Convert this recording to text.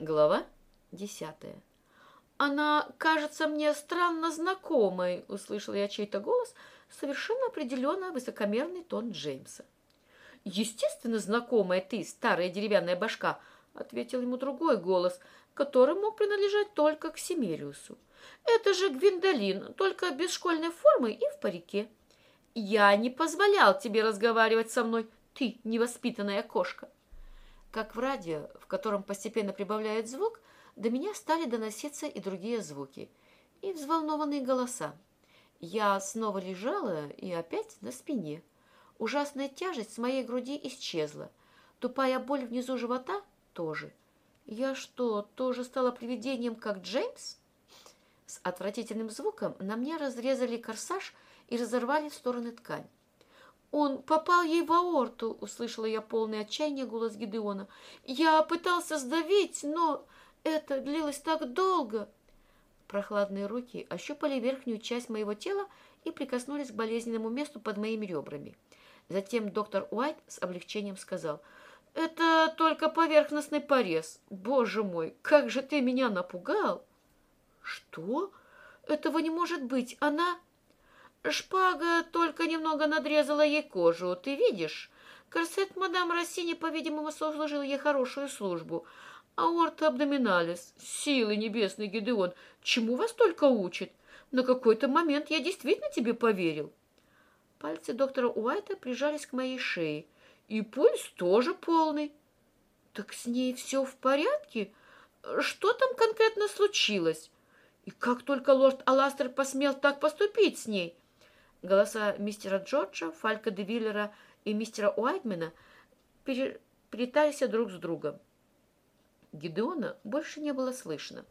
Глава десятая. «Она кажется мне странно знакомой», — услышал я чей-то голос, совершенно определенно высокомерный тон Джеймса. «Естественно, знакомая ты, старая деревянная башка», — ответил ему другой голос, который мог принадлежать только к Семериусу. «Это же Гвиндолин, только без школьной формы и в парике. Я не позволял тебе разговаривать со мной, ты невоспитанная кошка». Как в радио, в котором постепенно прибавляет звук, до меня стали доноситься и другие звуки, и взволнованные голоса. Я снова лежала и опять на спине. Ужасная тяжесть с моей груди исчезла. Тупая боль внизу живота тоже. Я что, тоже стала привидением, как Джеймс? С отвратительным звуком на мне разрезали корсаж и разорвали в стороны ткань. «Он попал ей в аорту!» — услышала я полный отчаяния голос Гидеона. «Я пытался сдавить, но это длилось так долго!» Прохладные руки ощупали верхнюю часть моего тела и прикоснулись к болезненному месту под моими ребрами. Затем доктор Уайт с облегчением сказал, «Это только поверхностный порез. Боже мой, как же ты меня напугал!» «Что? Этого не может быть! Она...» Шпага только немного надрезала ей кожу, ты видишь? Корсет мадам Рассини, по-видимому, сослужил ей хорошую службу. Аорта абдоминалис, силы небесный Гедеон, чему вас только учит? На какой-то момент я действительно тебе поверил. Пальцы доктора Уайта прижались к моей шее, и пульс тоже полный. Так с ней все в порядке? Что там конкретно случилось? И как только лорд Аластер посмел так поступить с ней? Голоса мистера Джорджа, Фалька де Виллера и мистера Уайтмена переплетались друг с другом. Гидеона больше не было слышно.